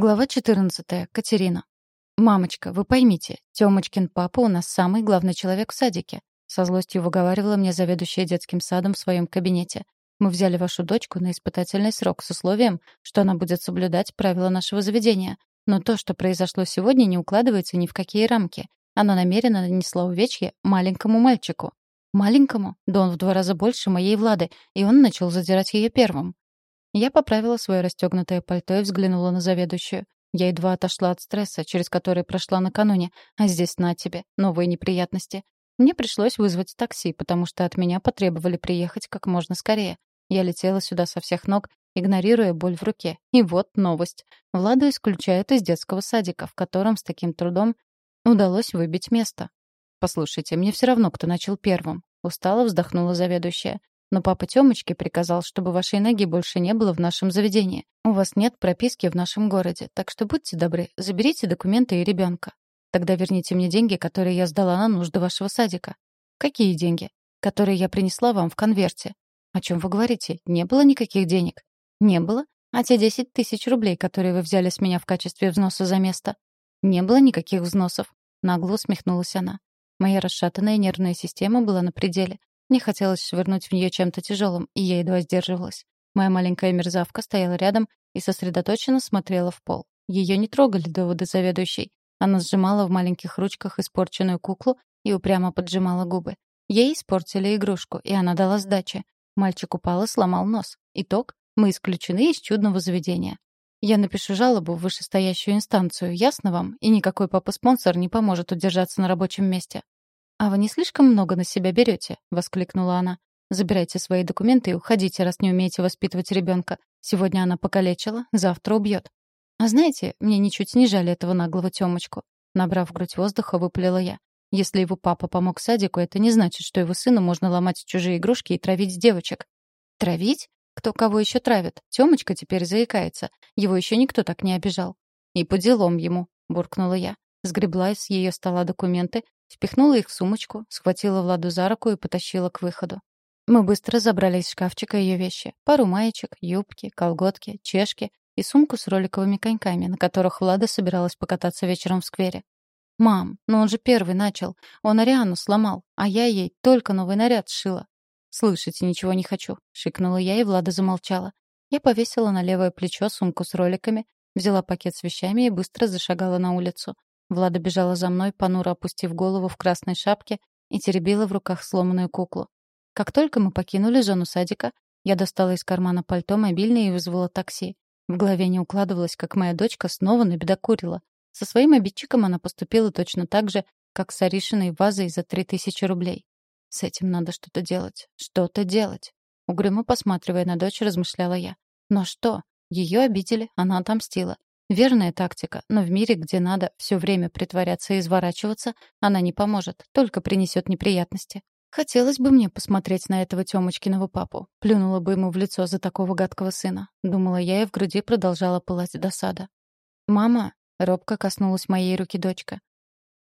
Глава 14. Катерина. «Мамочка, вы поймите, Тёмочкин папа у нас самый главный человек в садике», со злостью выговаривала мне заведующая детским садом в своем кабинете. «Мы взяли вашу дочку на испытательный срок с условием, что она будет соблюдать правила нашего заведения. Но то, что произошло сегодня, не укладывается ни в какие рамки. Она намеренно нанесла увечье маленькому мальчику. Маленькому? Да он в два раза больше моей Влады, и он начал задирать ее первым. Я поправила свое расстегнутое пальто и взглянула на заведующую. Я едва отошла от стресса, через который прошла накануне, а здесь на тебе, новые неприятности. Мне пришлось вызвать такси, потому что от меня потребовали приехать как можно скорее. Я летела сюда со всех ног, игнорируя боль в руке. И вот новость. Владу исключают из детского садика, в котором с таким трудом удалось выбить место. «Послушайте, мне все равно, кто начал первым», — устало вздохнула заведующая. Но папа Тёмочки приказал, чтобы вашей ноги больше не было в нашем заведении. У вас нет прописки в нашем городе, так что будьте добры, заберите документы и ребенка. Тогда верните мне деньги, которые я сдала на нужды вашего садика. Какие деньги? Которые я принесла вам в конверте. О чем вы говорите? Не было никаких денег. Не было? А те 10 тысяч рублей, которые вы взяли с меня в качестве взноса за место? Не было никаких взносов. Нагло усмехнулась она. Моя расшатанная нервная система была на пределе. Мне хотелось швырнуть в нее чем-то тяжелым, и я едва сдерживалась. Моя маленькая мерзавка стояла рядом и сосредоточенно смотрела в пол. Ее не трогали доводы заведующей. Она сжимала в маленьких ручках испорченную куклу и упрямо поджимала губы. Ей испортили игрушку, и она дала сдачи. Мальчик упал и сломал нос. Итог — мы исключены из чудного заведения. Я напишу жалобу в вышестоящую инстанцию, ясно вам? И никакой папа-спонсор не поможет удержаться на рабочем месте. «А вы не слишком много на себя берете?» — воскликнула она. «Забирайте свои документы и уходите, раз не умеете воспитывать ребенка. Сегодня она покалечила, завтра убьет». «А знаете, мне ничуть не жаль этого наглого Тёмочку». Набрав грудь воздуха, выпалила я. «Если его папа помог садику, это не значит, что его сыну можно ломать чужие игрушки и травить девочек». «Травить? Кто кого еще травит? Тёмочка теперь заикается. Его еще никто так не обижал». «И по делам ему», — буркнула я. Сгребла с ее стола документы, Впихнула их в сумочку, схватила Владу за руку и потащила к выходу. Мы быстро забрали из шкафчика ее вещи. Пару маечек, юбки, колготки, чешки и сумку с роликовыми коньками, на которых Влада собиралась покататься вечером в сквере. «Мам, но он же первый начал. Он Ариану сломал, а я ей только новый наряд сшила». «Слышать ничего не хочу», — шикнула я, и Влада замолчала. Я повесила на левое плечо сумку с роликами, взяла пакет с вещами и быстро зашагала на улицу. Влада бежала за мной, понуро опустив голову в красной шапке и теребила в руках сломанную куклу. Как только мы покинули зону садика, я достала из кармана пальто мобильный и вызвала такси. В голове не укладывалось, как моя дочка снова набедокурила. Со своим обидчиком она поступила точно так же, как с Аришиной вазой за три тысячи рублей. С этим надо что-то делать. Что-то делать. Угрюмо посматривая на дочь, размышляла я. Но что? Ее обидели, она отомстила. Верная тактика, но в мире, где надо все время притворяться и изворачиваться, она не поможет, только принесет неприятности. Хотелось бы мне посмотреть на этого Тёмочкиного папу. Плюнула бы ему в лицо за такого гадкого сына. Думала я, и в груди продолжала пылать досада. «Мама», — робко коснулась моей руки дочка,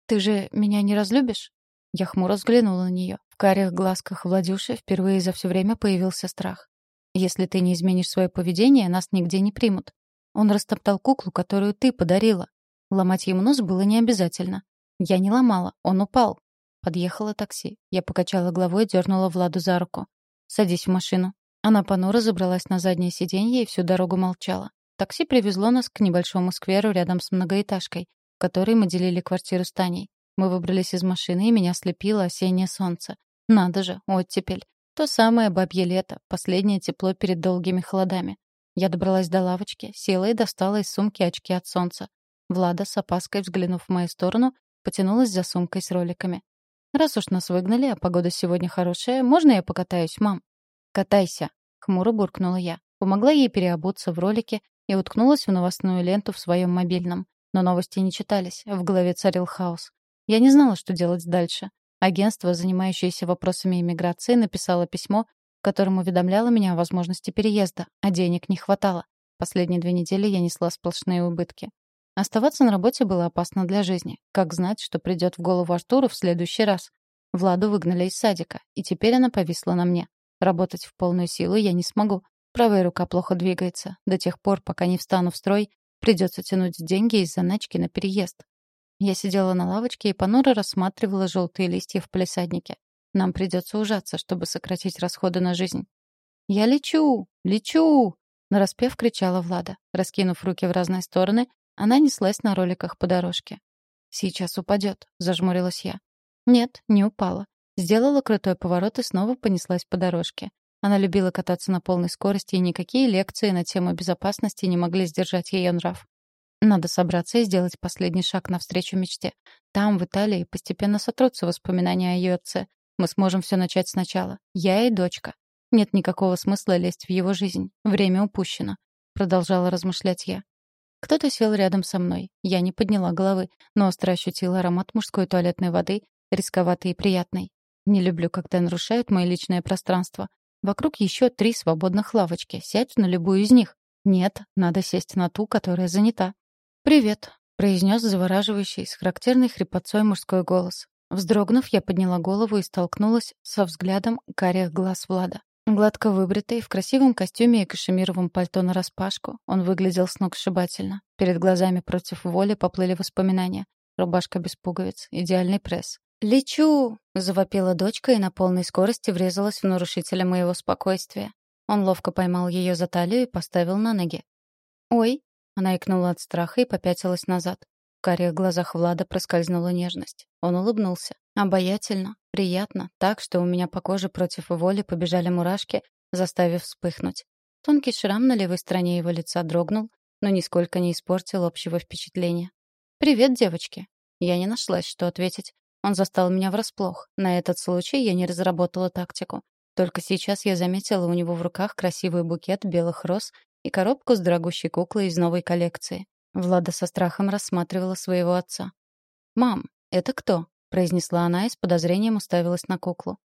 «ты же меня не разлюбишь?» Я хмуро взглянула на нее. В карих глазках Владюши впервые за все время появился страх. «Если ты не изменишь свое поведение, нас нигде не примут. Он растоптал куклу, которую ты подарила. Ломать ему нос было не обязательно. Я не ломала, он упал. Подъехало такси. Я покачала головой и дернула Владу за руку. «Садись в машину». Она понуро забралась на заднее сиденье и всю дорогу молчала. Такси привезло нас к небольшому скверу рядом с многоэтажкой, в которой мы делили квартиру с Таней. Мы выбрались из машины, и меня слепило осеннее солнце. Надо же, оттепель. То самое бабье лето, последнее тепло перед долгими холодами. Я добралась до лавочки, села и достала из сумки очки от солнца. Влада, с опаской взглянув в мою сторону, потянулась за сумкой с роликами. «Раз уж нас выгнали, а погода сегодня хорошая, можно я покатаюсь, мам?» «Катайся», — хмуро буркнула я. Помогла ей переобуться в ролики и уткнулась в новостную ленту в своем мобильном. Но новости не читались, в голове царил хаос. Я не знала, что делать дальше. Агентство, занимающееся вопросами иммиграции, написало письмо в уведомляла меня о возможности переезда, а денег не хватало. Последние две недели я несла сплошные убытки. Оставаться на работе было опасно для жизни. Как знать, что придет в голову Артуру в следующий раз? Владу выгнали из садика, и теперь она повисла на мне. Работать в полную силу я не смогу. Правая рука плохо двигается. До тех пор, пока не встану в строй, Придется тянуть деньги из заначки на переезд. Я сидела на лавочке и понуро рассматривала желтые листья в палисаднике. Нам придется ужаться, чтобы сократить расходы на жизнь. «Я лечу! Лечу!» Нараспев кричала Влада. Раскинув руки в разные стороны, она неслась на роликах по дорожке. «Сейчас упадет», — зажмурилась я. Нет, не упала. Сделала крутой поворот и снова понеслась по дорожке. Она любила кататься на полной скорости, и никакие лекции на тему безопасности не могли сдержать ее нрав. Надо собраться и сделать последний шаг навстречу мечте. Там, в Италии, постепенно сотрутся воспоминания о ее отце. Мы сможем все начать сначала. Я и дочка. Нет никакого смысла лезть в его жизнь. Время упущено. Продолжала размышлять я. Кто-то сел рядом со мной. Я не подняла головы, но остро ощутила аромат мужской туалетной воды, рисковатый и приятный. Не люблю, когда нарушают мое личное пространство. Вокруг еще три свободных лавочки. Сядь на любую из них. Нет, надо сесть на ту, которая занята. «Привет», — произнес завораживающий с характерной хрипотцой мужской голос. Вздрогнув, я подняла голову и столкнулась со взглядом карих глаз Влада. Гладко выбритый, в красивом костюме и кашемировом пальто нараспашку, он выглядел сногсшибательно. Перед глазами против воли поплыли воспоминания. Рубашка без пуговиц, идеальный пресс. «Лечу!» — завопила дочка и на полной скорости врезалась в нарушителя моего спокойствия. Он ловко поймал ее за талию и поставил на ноги. «Ой!» Она икнула от страха и попятилась назад. В карих глазах Влада проскользнула нежность. Он улыбнулся. Обаятельно, приятно, так, что у меня по коже против воли побежали мурашки, заставив вспыхнуть. Тонкий шрам на левой стороне его лица дрогнул, но нисколько не испортил общего впечатления. «Привет, девочки!» Я не нашлась, что ответить. Он застал меня врасплох. На этот случай я не разработала тактику. Только сейчас я заметила у него в руках красивый букет белых роз и коробку с дорогущей куклой из новой коллекции. Влада со страхом рассматривала своего отца. «Мам, это кто?» — произнесла она и с подозрением уставилась на куклу.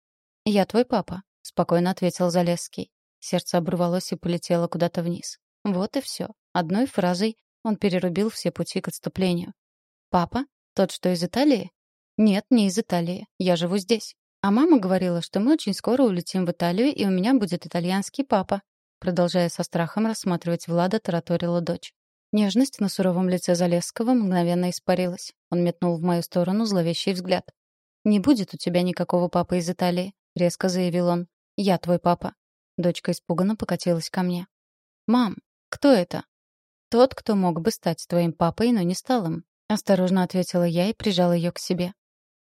«Я твой папа», — спокойно ответил Залесский. Сердце оборвалось и полетело куда-то вниз. Вот и все. Одной фразой он перерубил все пути к отступлению. «Папа? Тот, что из Италии?» «Нет, не из Италии. Я живу здесь. А мама говорила, что мы очень скоро улетим в Италию, и у меня будет итальянский папа. Продолжая со страхом рассматривать Влада, тараторила дочь. Нежность на суровом лице Залесского мгновенно испарилась. Он метнул в мою сторону зловещий взгляд. «Не будет у тебя никакого папы из Италии», — резко заявил он. «Я твой папа». Дочка испуганно покатилась ко мне. «Мам, кто это?» «Тот, кто мог бы стать твоим папой, но не стал им», — осторожно ответила я и прижала ее к себе.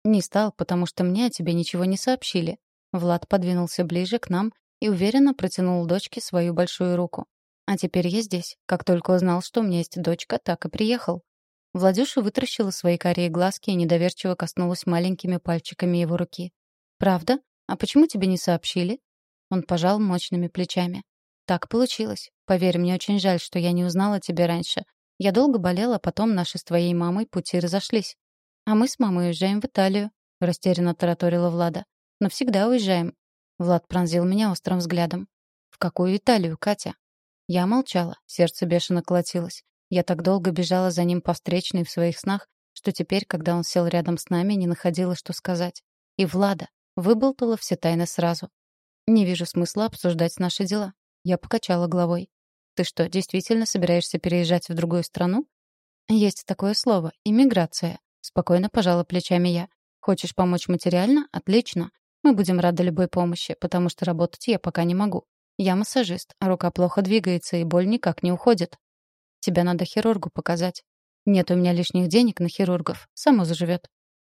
«Не стал, потому что мне о тебе ничего не сообщили». Влад подвинулся ближе к нам и уверенно протянул дочке свою большую руку. А теперь я здесь. Как только узнал, что у меня есть дочка, так и приехал. Владюша вытаращила свои карие глазки и недоверчиво коснулась маленькими пальчиками его руки. «Правда? А почему тебе не сообщили?» Он пожал мощными плечами. «Так получилось. Поверь, мне очень жаль, что я не узнала тебя раньше. Я долго болела, а потом наши с твоей мамой пути разошлись. А мы с мамой уезжаем в Италию», — растерянно тараторила Влада. «Навсегда уезжаем. Влад пронзил меня острым взглядом. «В какую Италию, Катя?» Я молчала, сердце бешено колотилось. Я так долго бежала за ним по встречной в своих снах, что теперь, когда он сел рядом с нами, не находила, что сказать. И Влада выболтала все тайны сразу. «Не вижу смысла обсуждать наши дела». Я покачала головой. «Ты что, действительно собираешься переезжать в другую страну?» «Есть такое слово — иммиграция», — спокойно пожала плечами я. «Хочешь помочь материально? Отлично. Мы будем рады любой помощи, потому что работать я пока не могу. Я массажист, а рука плохо двигается, и боль никак не уходит. Тебя надо хирургу показать. Нет у меня лишних денег на хирургов. Само заживет.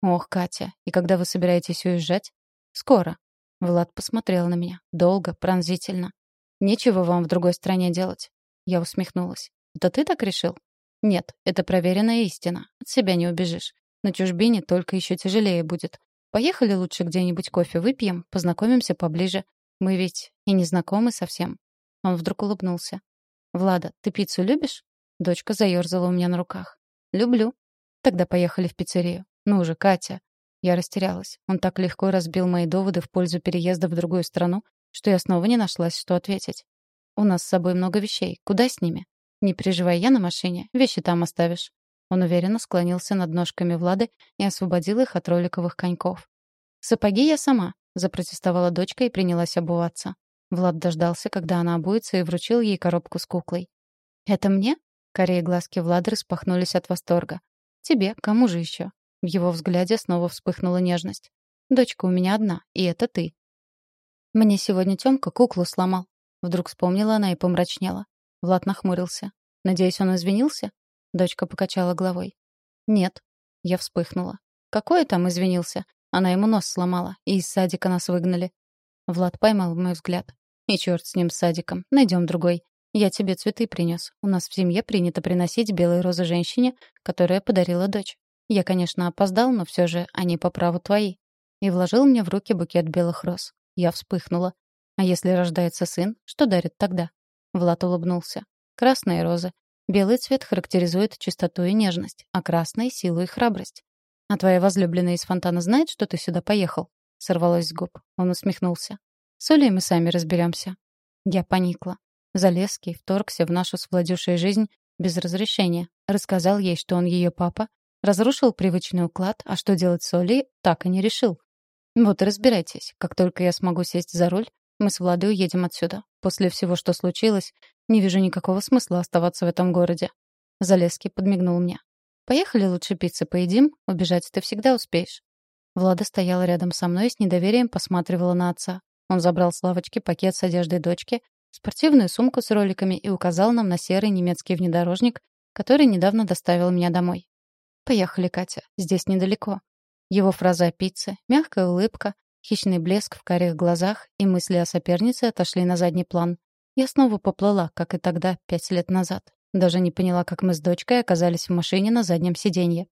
Ох, Катя, и когда вы собираетесь уезжать? Скоро. Влад посмотрел на меня. Долго, пронзительно. Нечего вам в другой стране делать. Я усмехнулась. Это ты так решил? Нет, это проверенная истина. От себя не убежишь. На чужбине только еще тяжелее будет. Поехали лучше где-нибудь кофе выпьем, познакомимся поближе. Мы ведь и не знакомы совсем». Он вдруг улыбнулся. «Влада, ты пиццу любишь?» Дочка заерзала у меня на руках. «Люблю». «Тогда поехали в пиццерию». «Ну же, Катя». Я растерялась. Он так легко разбил мои доводы в пользу переезда в другую страну, что я снова не нашлась, что ответить. «У нас с собой много вещей. Куда с ними?» «Не переживай, я на машине. Вещи там оставишь». Он уверенно склонился над ножками Влады и освободил их от роликовых коньков. «Сапоги я сама», — запротестовала дочка и принялась обуваться. Влад дождался, когда она обуется, и вручил ей коробку с куклой. «Это мне?» Корее глазки Влада распахнулись от восторга. «Тебе, кому же еще?» В его взгляде снова вспыхнула нежность. «Дочка у меня одна, и это ты». «Мне сегодня Тёмка куклу сломал». Вдруг вспомнила она и помрачнела. Влад нахмурился. «Надеюсь, он извинился?» Дочка покачала головой. «Нет». Я вспыхнула. «Какое там извинился? Она ему нос сломала, и из садика нас выгнали». Влад поймал мой взгляд. «И черт с ним, с садиком. Найдем другой. Я тебе цветы принес. У нас в семье принято приносить белые розы женщине, которая подарила дочь. Я, конечно, опоздал, но все же они по праву твои. И вложил мне в руки букет белых роз. Я вспыхнула. А если рождается сын, что дарит тогда? Влад улыбнулся. Красные розы. Белый цвет характеризует чистоту и нежность, а красный — силу и храбрость. «А твоя возлюбленная из фонтана знает, что ты сюда поехал?» Сорвалось с губ. Он усмехнулся. «С Олей мы сами разберемся. Я поникла. Залезский вторгся в нашу с Владюшей жизнь без разрешения. Рассказал ей, что он ее папа, разрушил привычный уклад, а что делать с Олей, так и не решил. Вот и разбирайтесь. Как только я смогу сесть за руль, мы с Владой уедем отсюда. После всего, что случилось, не вижу никакого смысла оставаться в этом городе. Залезский подмигнул мне. «Поехали лучше пиццы поедим, убежать ты всегда успеешь». Влада стояла рядом со мной и с недоверием посматривала на отца. Он забрал с лавочки пакет с одеждой дочки, спортивную сумку с роликами и указал нам на серый немецкий внедорожник, который недавно доставил меня домой. «Поехали, Катя, здесь недалеко». Его фраза о пицце, мягкая улыбка, хищный блеск в карих глазах и мысли о сопернице отошли на задний план. Я снова поплыла, как и тогда, пять лет назад. Даже не поняла, как мы с дочкой оказались в машине на заднем сиденье.